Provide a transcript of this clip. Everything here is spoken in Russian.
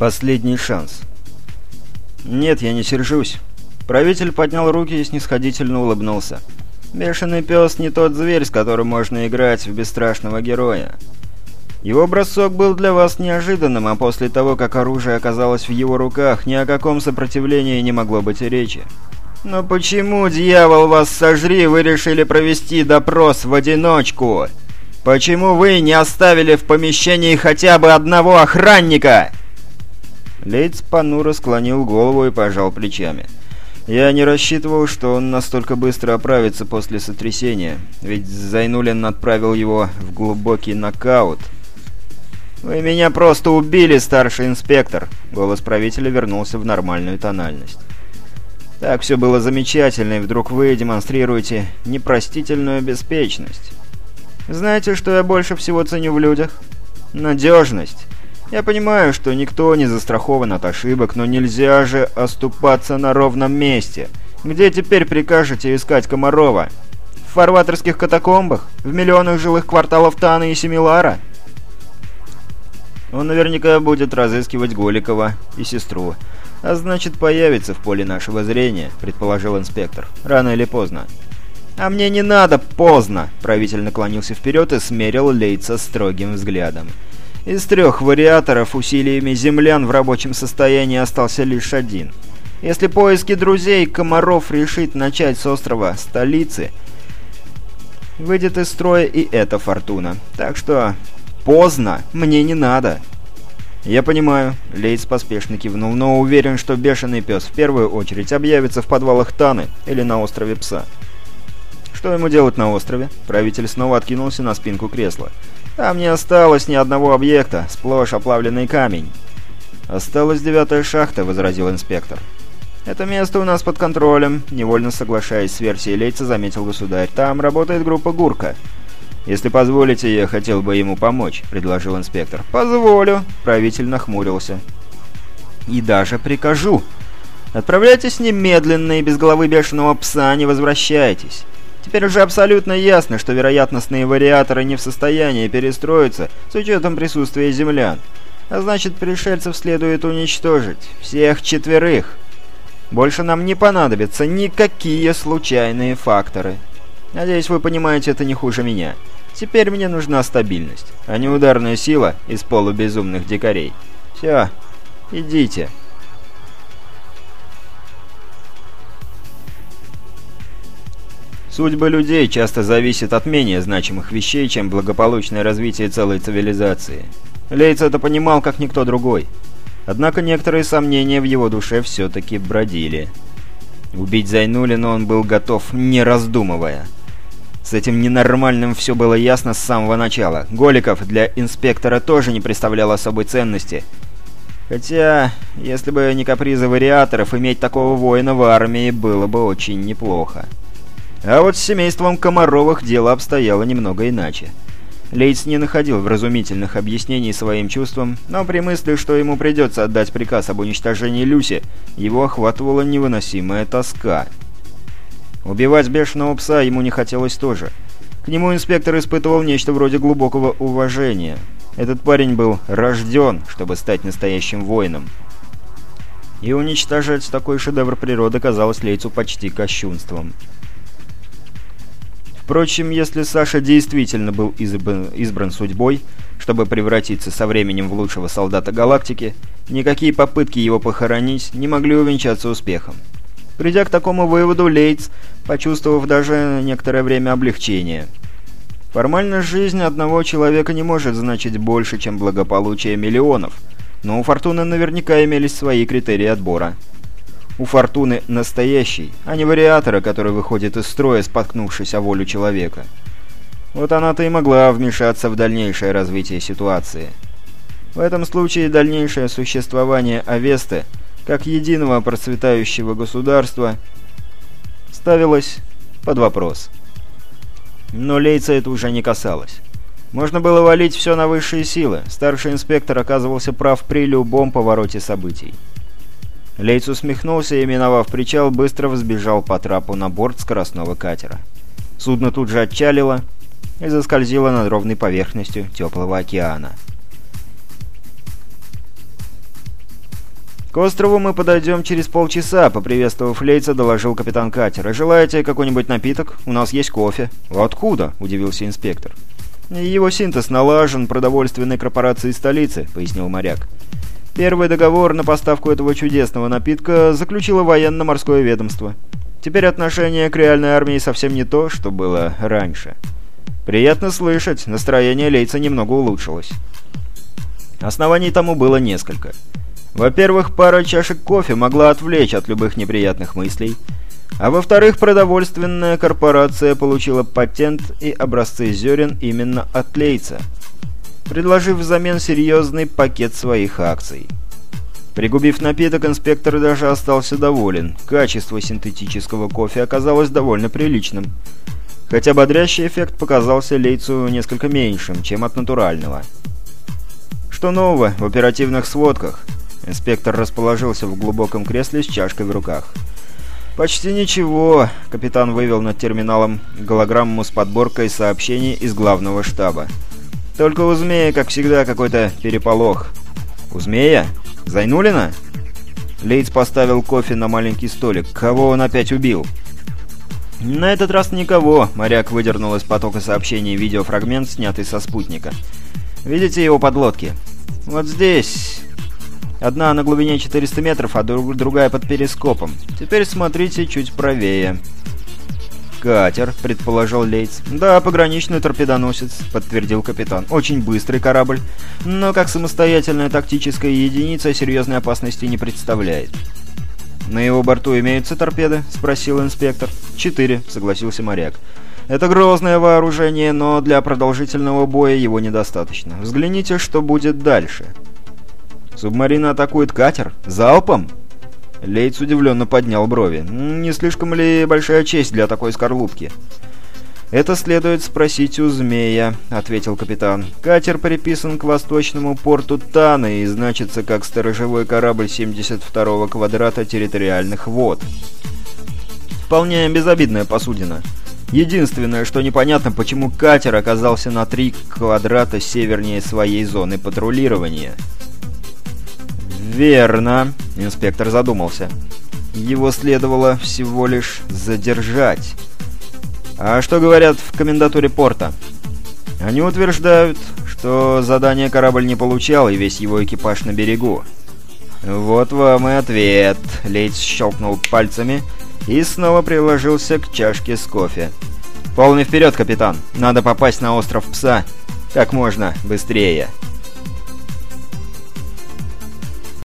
Последний шанс. Нет, я не сержусь. Правитель поднял руки и снисходительно улыбнулся. Бешеный пес не тот зверь, с которым можно играть в бесстрашного героя. Его бросок был для вас неожиданным, а после того, как оружие оказалось в его руках, ни о каком сопротивлении не могло быть и речи. «Но почему, дьявол, вас сожри, вы решили провести допрос в одиночку? Почему вы не оставили в помещении хотя бы одного охранника?» Лейтс понуро склонил голову и пожал плечами. «Я не рассчитывал, что он настолько быстро оправится после сотрясения, ведь Зайнулин отправил его в глубокий нокаут». «Вы меня просто убили, старший инспектор!» Голос правителя вернулся в нормальную тональность. «Так все было замечательно, и вдруг вы демонстрируете непростительную беспечность. Знаете, что я больше всего ценю в людях? Надежность. Я понимаю, что никто не застрахован от ошибок, но нельзя же оступаться на ровном месте. Где теперь прикажете искать Комарова? В фарватерских катакомбах? В миллионах жилых кварталов Таны и Семилара?» Он наверняка будет разыскивать Голикова и сестру. А значит, появится в поле нашего зрения, предположил инспектор. Рано или поздно. «А мне не надо поздно!» Правитель наклонился вперед и смерил Лейца строгим взглядом. Из трех вариаторов усилиями землян в рабочем состоянии остался лишь один. Если поиски друзей Комаров решит начать с острова столицы, выйдет из строя и эта фортуна. Так что Поздно. Мне не надо. «Я понимаю», — Лейтс поспешно кивнул, но уверен, что бешеный пес в первую очередь объявится в подвалах Таны или на острове Пса. «Что ему делать на острове?» Правитель снова откинулся на спинку кресла. «Там не осталось ни одного объекта, сплошь оплавленный камень». «Осталась девятая шахта», — возразил инспектор. «Это место у нас под контролем», — невольно соглашаясь с версией Лейца, заметил государь. «Там работает группа «Гурка». «Если позволите, я хотел бы ему помочь», — предложил инспектор. «Позволю», — правитель нахмурился. «И даже прикажу. Отправляйтесь немедленно и без головы бешеного пса не возвращайтесь. Теперь уже абсолютно ясно, что вероятностные вариаторы не в состоянии перестроиться с учетом присутствия землян. А значит, пришельцев следует уничтожить. Всех четверых. Больше нам не понадобятся никакие случайные факторы». Надеюсь, вы понимаете это не хуже меня. Теперь мне нужна стабильность, а не ударная сила из полубезумных дикарей. Все, идите. Судьба людей часто зависит от менее значимых вещей, чем благополучное развитие целой цивилизации. Лейц это понимал, как никто другой. Однако некоторые сомнения в его душе все-таки бродили. Убить Зайнулина он был готов, не раздумывая. С этим ненормальным все было ясно с самого начала. Голиков для инспектора тоже не представлял особой ценности. Хотя, если бы не капризы вариаторов, иметь такого воина в армии было бы очень неплохо. А вот с семейством Комаровых дело обстояло немного иначе. Лейтс не находил вразумительных объяснений своим чувствам, но при мысли, что ему придется отдать приказ об уничтожении Люси, его охватывала невыносимая тоска – Убивать бешеного пса ему не хотелось тоже. К нему инспектор испытывал нечто вроде глубокого уважения. Этот парень был рожден, чтобы стать настоящим воином. И уничтожать такой шедевр природы казалось Лейцу почти кощунством. Впрочем, если Саша действительно был избран, судьбой, чтобы превратиться со временем в лучшего солдата галактики, никакие попытки его похоронить не могли увенчаться успехом. Придя к такому выводу, Лейтс, почувствовав даже некоторое время облегчение. Формально жизнь одного человека не может значить больше, чем благополучие миллионов, но у Фортуны наверняка имелись свои критерии отбора. У Фортуны настоящий, а не вариатора, который выходит из строя, споткнувшись о волю человека. Вот она-то и могла вмешаться в дальнейшее развитие ситуации. В этом случае дальнейшее существование Авесты – как единого процветающего государства, ставилось под вопрос. Но Лейца это уже не касалось. Можно было валить все на высшие силы. Старший инспектор оказывался прав при любом повороте событий. Лейц усмехнулся и, миновав причал, быстро взбежал по трапу на борт скоростного катера. Судно тут же отчалило и заскользило над ровной поверхностью теплого океана. «К острову мы подойдем через полчаса», — поприветствовав Лейца, доложил капитан катера. «Желаете какой-нибудь напиток? У нас есть кофе». «Откуда?» — удивился инспектор. «Его синтез налажен продовольственной корпорацией столицы», — пояснил моряк. «Первый договор на поставку этого чудесного напитка заключило военно-морское ведомство. Теперь отношение к реальной армии совсем не то, что было раньше». «Приятно слышать, настроение Лейца немного улучшилось». Оснований тому было несколько. Во-первых, пара чашек кофе могла отвлечь от любых неприятных мыслей, а во-вторых, продовольственная корпорация получила патент и образцы зерен именно от Лейца, предложив взамен серьезный пакет своих акций. Пригубив напиток, инспектор даже остался доволен. Качество синтетического кофе оказалось довольно приличным. Хотя бодрящий эффект показался Лейцу несколько меньшим, чем от натурального. Что нового в оперативных сводках? Инспектор расположился в глубоком кресле с чашкой в руках. «Почти ничего», — капитан вывел над терминалом голограмму с подборкой сообщений из главного штаба. «Только у Змея, как всегда, какой-то переполох». «У Змея? Зайнулина?» Лейтс поставил кофе на маленький столик. «Кого он опять убил?» «На этот раз никого», — моряк выдернул из потока сообщений видеофрагмент, снятый со спутника. «Видите его подлодки? Вот здесь, Одна на глубине 400 метров, а друг, другая под перископом. Теперь смотрите чуть правее. «Катер», — предположил Лейтс. «Да, пограничный торпедоносец», — подтвердил капитан. «Очень быстрый корабль, но как самостоятельная тактическая единица серьезной опасности не представляет». «На его борту имеются торпеды?» — спросил инспектор. «Четыре», — согласился моряк. «Это грозное вооружение, но для продолжительного боя его недостаточно. Взгляните, что будет дальше». Субмарина атакует катер? Залпом?» Лейтс удивленно поднял брови. «Не слишком ли большая честь для такой скорлупки?» «Это следует спросить у Змея», — ответил капитан. «Катер приписан к восточному порту Таны и значится как сторожевой корабль 72-го квадрата территориальных вод. Вполне безобидная посудина. Единственное, что непонятно, почему катер оказался на три квадрата севернее своей зоны патрулирования». «Верно», — инспектор задумался. «Его следовало всего лишь задержать». «А что говорят в комендатуре порта?» «Они утверждают, что задание корабль не получал, и весь его экипаж на берегу». «Вот вам и ответ», — Лейтс щелкнул пальцами и снова приложился к чашке с кофе. «Полный вперед, капитан! Надо попасть на остров Пса как можно быстрее!»